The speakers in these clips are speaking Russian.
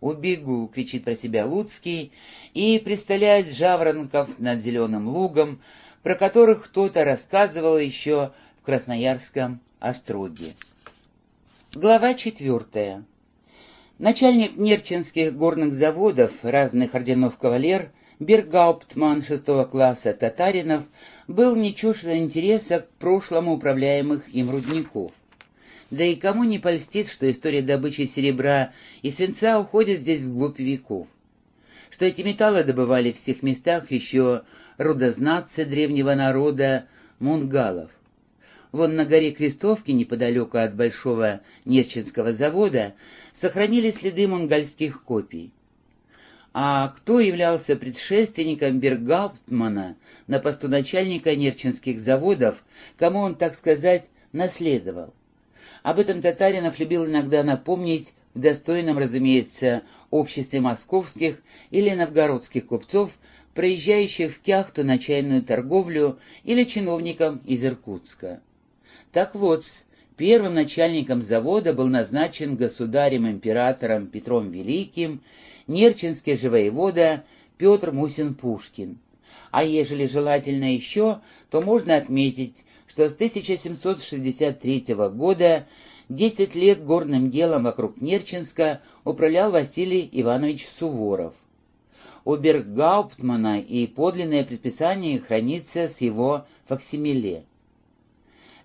«Убегу!» — кричит про себя Луцкий и представляет жаворонков над зеленым лугом, про которых кто-то рассказывал еще в Красноярском остроге. Глава четвертая. Начальник Нерчинских горных заводов разных орденов кавалер, Бергауптман шестого класса Татаринов, был не чужд интереса к прошлому управляемых им рудников. Да и кому не польстит, что история добычи серебра и свинца уходит здесь вглубь веков. Что эти металлы добывали в всех местах еще рудознатцы древнего народа мунгалов. Вон на горе Крестовки, неподалеку от Большого Нерчинского завода, сохранили следы монгольских копий. А кто являлся предшественником Бергауптмана на посту начальника Нерчинских заводов, кому он, так сказать, наследовал? Об этом Татаринов любил иногда напомнить в достойном, разумеется, обществе московских или новгородских купцов, проезжающих в Кяхту на чайную торговлю или чиновникам из Иркутска. Так вот, первым начальником завода был назначен государем-императором Петром Великим нерчинский же Петр Мусин-Пушкин. А ежели желательно еще, то можно отметить, что с 1763 года 10 лет горным делом вокруг Нерчинска управлял Василий Иванович Суворов. У Бергауптмана и подлинное предписание хранится с его факсимиле.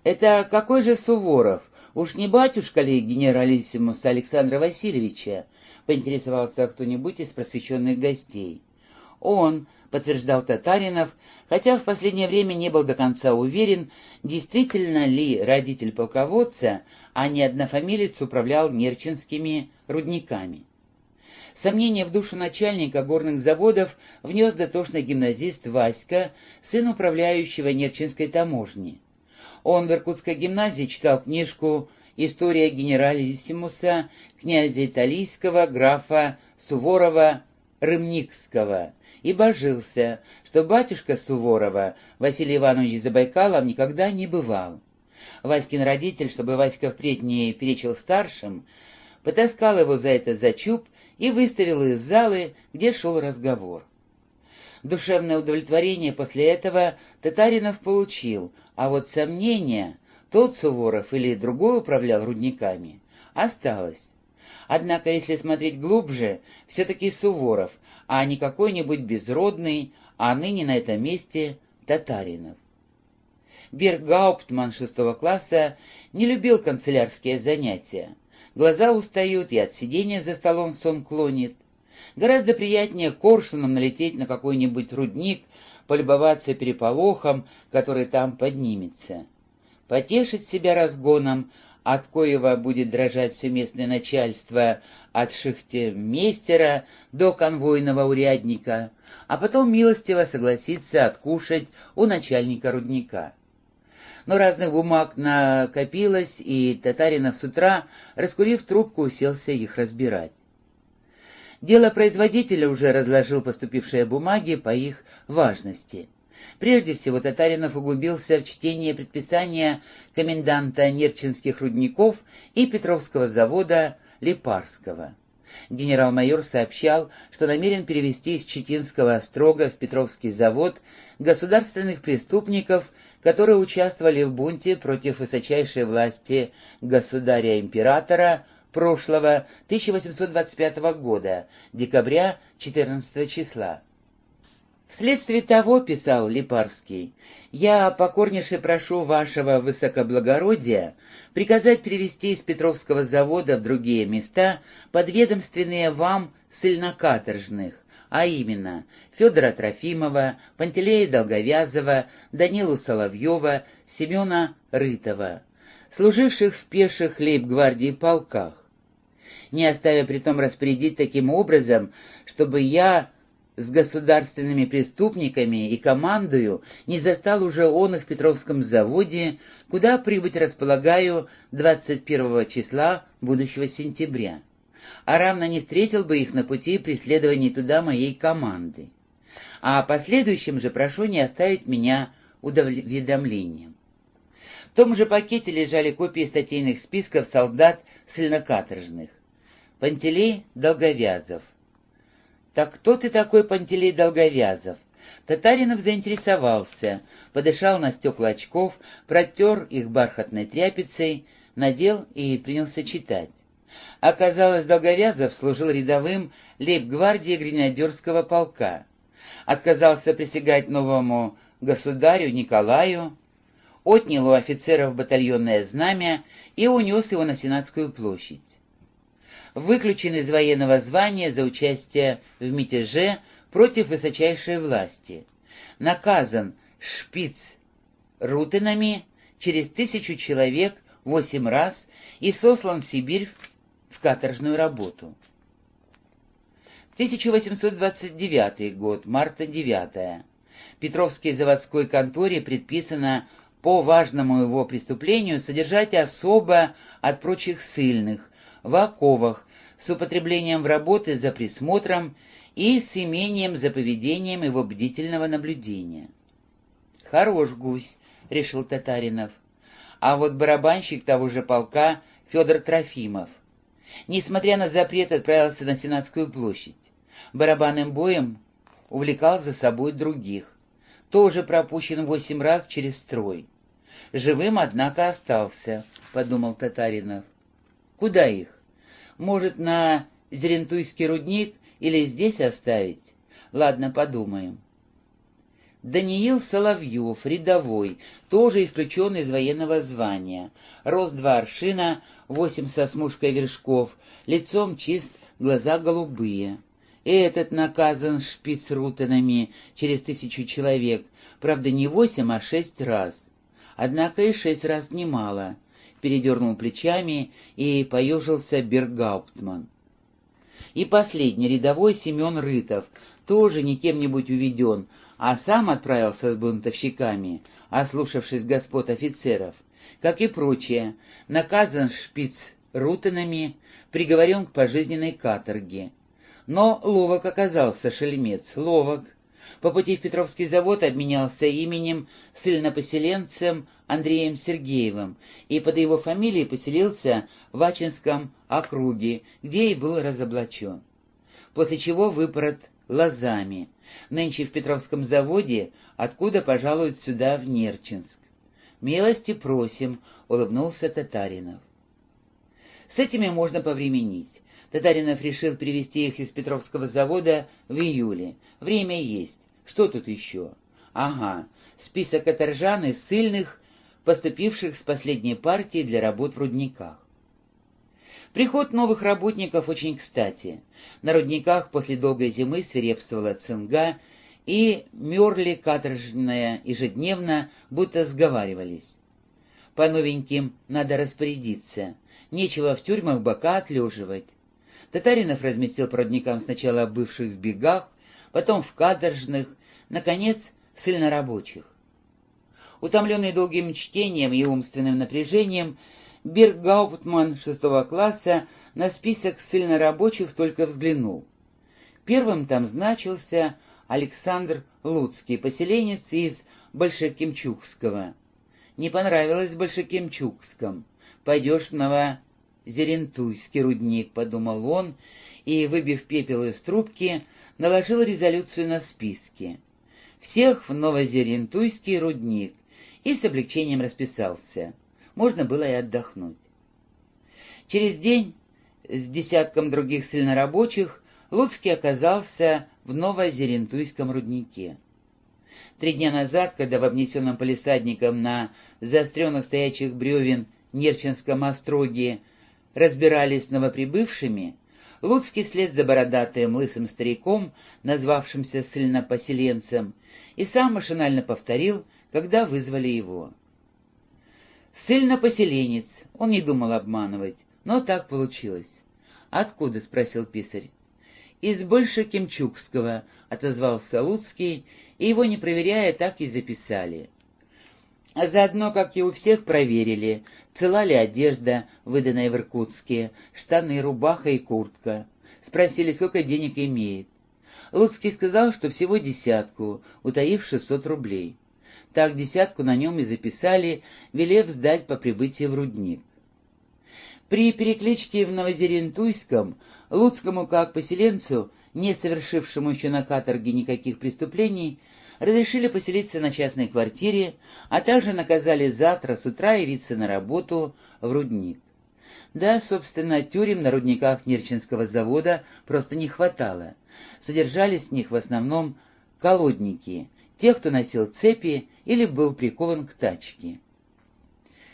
«Это какой же Суворов? Уж не батюшка ли генералиссимуса Александра Васильевича?» — поинтересовался кто-нибудь из просвещенных гостей. «Он», — подтверждал Татаринов, хотя в последнее время не был до конца уверен, действительно ли родитель полководца, а не однофамилец, управлял нерчинскими рудниками. Сомнение в душу начальника горных заводов внес дотошный гимназист Васька, сын управляющего Нерчинской таможни. Он в Иркутской гимназии читал книжку «История генералиссимуса князя Италийского графа Суворова Рымникского» и божился, что батюшка Суворова, Василий Иванович Забайкалов, никогда не бывал. Васькин родитель, чтобы Васька впредь не перечил старшим, потаскал его за это за чуб и выставил из залы, где шел разговор. Душевное удовлетворение после этого Татаринов получил, а вот сомнение, тот Суворов или другой управлял рудниками, осталось. Однако, если смотреть глубже, все-таки Суворов, а не какой-нибудь безродный, а ныне на этом месте Татаринов. Бергауптман шестого класса не любил канцелярские занятия. Глаза устают и от сидения за столом сон клонит. Гораздо приятнее коршуном налететь на какой-нибудь рудник, полюбоваться переполохом, который там поднимется. Потешить себя разгоном, от коего будет дрожать все местное начальство, от шахтемейстера до конвойного урядника, а потом милостиво согласиться откушать у начальника рудника. Но разных бумаг накопилось, и Татарина с утра, раскурив трубку, уселся их разбирать. Дело производителя уже разложил поступившие бумаги по их важности. Прежде всего Татаринов углубился в чтение предписания коменданта Нерчинских рудников и Петровского завода Липарского. Генерал-майор сообщал, что намерен перевести из Читинского острога в Петровский завод государственных преступников, которые участвовали в бунте против высочайшей власти государя-императора прошлого 1825 года, декабря 14 числа. Вследствие того, писал Липарский, я покорнейше прошу вашего высокоблагородия приказать перевести из Петровского завода в другие места подведомственные вам ссыльнокаторжных, а именно Федора Трофимова, Пантелея Долговязова, Данилу Соловьева, Семена Рытова, служивших в пеших лейб-гвардии полках. Не оставя притом распорядить таким образом, чтобы я с государственными преступниками и командою не застал уже он их в Петровском заводе, куда прибыть располагаю 21 числа будущего сентября, а равно не встретил бы их на пути преследования туда моей команды. А последующим же прошу не оставить меня уведомлением. В том же пакете лежали копии статейных списков солдат ссыльнокаторжных. Пантелей Долговязов. «Так кто ты такой, Пантелей Долговязов?» Татаринов заинтересовался, подышал на стекла очков, протер их бархатной тряпицей, надел и принялся читать. Оказалось, Долговязов служил рядовым лейб-гвардии гренадерского полка. Отказался присягать новому государю Николаю, отнял у офицеров батальонное знамя и унес его на Сенатскую площадь. Выключен из военного звания за участие в мятеже против высочайшей власти. Наказан шпиц рутинами через тысячу человек восемь раз и сослан в Сибирь в каторжную работу. 1829 год, марта 9. Петровской заводской конторе предписано по важному его преступлению содержать особо от прочих сильных в оковах с употреблением в работы за присмотром и с имением за поведением его бдительного наблюдения. «Хорош гусь», — решил Татаринов. А вот барабанщик того же полка Федор Трофимов, несмотря на запрет, отправился на Сенатскую площадь. Барабанным боем увлекал за собой других. Тоже пропущен восемь раз через строй. Живым, однако, остался, — подумал Татаринов. Куда их? Может, на Зерентуйский рудник или здесь оставить? Ладно, подумаем. Даниил Соловьев, рядовой, тоже исключен из военного звания. Рост два аршина, восемь со смушкой вершков, лицом чист, глаза голубые. Этот наказан шпицрутенами через тысячу человек, правда не восемь, а шесть раз. Однако и шесть раз немало. Передернул плечами и поежился Бергауптман. И последний рядовой Семен Рытов, тоже не кем-нибудь уведен, а сам отправился с бунтовщиками, ослушавшись господ офицеров, как и прочие, наказан шпиц рутинами, приговорен к пожизненной каторге. Но ловок оказался шельмец, ловок. По пути в Петровский завод обменялся именем с Андреем Сергеевым и под его фамилией поселился в Ачинском округе, где и был разоблачен. После чего выпорот лозами, нынче в Петровском заводе, откуда пожалуют сюда, в Нерчинск. «Милости просим», — улыбнулся Татаринов. С этими можно повременить. Татаринов решил привезти их из Петровского завода в июле. Время есть. Что тут еще? Ага, список каторжан и ссыльных, поступивших с последней партии для работ в рудниках. Приход новых работников очень кстати. На рудниках после долгой зимы свирепствовала цинга, и мерли каторжные ежедневно, будто сговаривались. По новеньким надо распорядиться. Нечего в тюрьмах бока отлеживать. Татаринов разместил по рудникам сначала бывших в бегах, потом в каторжных, наконец, ссыльнорабочих. Утомленный долгим чтением и умственным напряжением, Бергауптман шестого класса на список ссыльнорабочих только взглянул. Первым там значился Александр Луцкий, поселенец из Большекемчукского. Не понравилось в Большекемчукском. Пойдешь в Новозерентуйский рудник, подумал он, и, выбив пепел из трубки, наложил резолюцию на списке. Всех в Новозерентуйский рудник и с облегчением расписался можно было и отдохнуть. Через день с десятком других сильнорабочих Луцкий оказался в Новозерентуйском руднике. Три дня назад, когда в обнесенном полисадником на заостренных стоячих бревен Нерчинском остроге разбирались с новоприбывшими, Луцкий вслед за бородатым лысым стариком, назвавшимся ссыльнопоселенцем, и сам машинально повторил, когда вызвали его. Ссыльно-поселенец, он не думал обманывать, но так получилось. «Откуда?» — спросил писарь. «Из Большекемчукского», — отозвался Луцкий, и его, не проверяя, так и записали. А заодно, как и у всех, проверили, цела ли одежда, выданная в Иркутске, штаны, рубаха и куртка. Спросили, сколько денег имеет. Луцкий сказал, что всего десятку, утаив шестьсот рублей. Так десятку на нем и записали, велев сдать по прибытии в рудник. При перекличке в Новозерентуйском Луцкому, как поселенцу, не совершившему еще на каторге никаких преступлений, разрешили поселиться на частной квартире, а также наказали завтра с утра явиться на работу в рудник. Да, собственно, тюрем на рудниках Нерчинского завода просто не хватало. Содержались в них в основном колодники, тех, кто носил цепи или был прикован к тачке.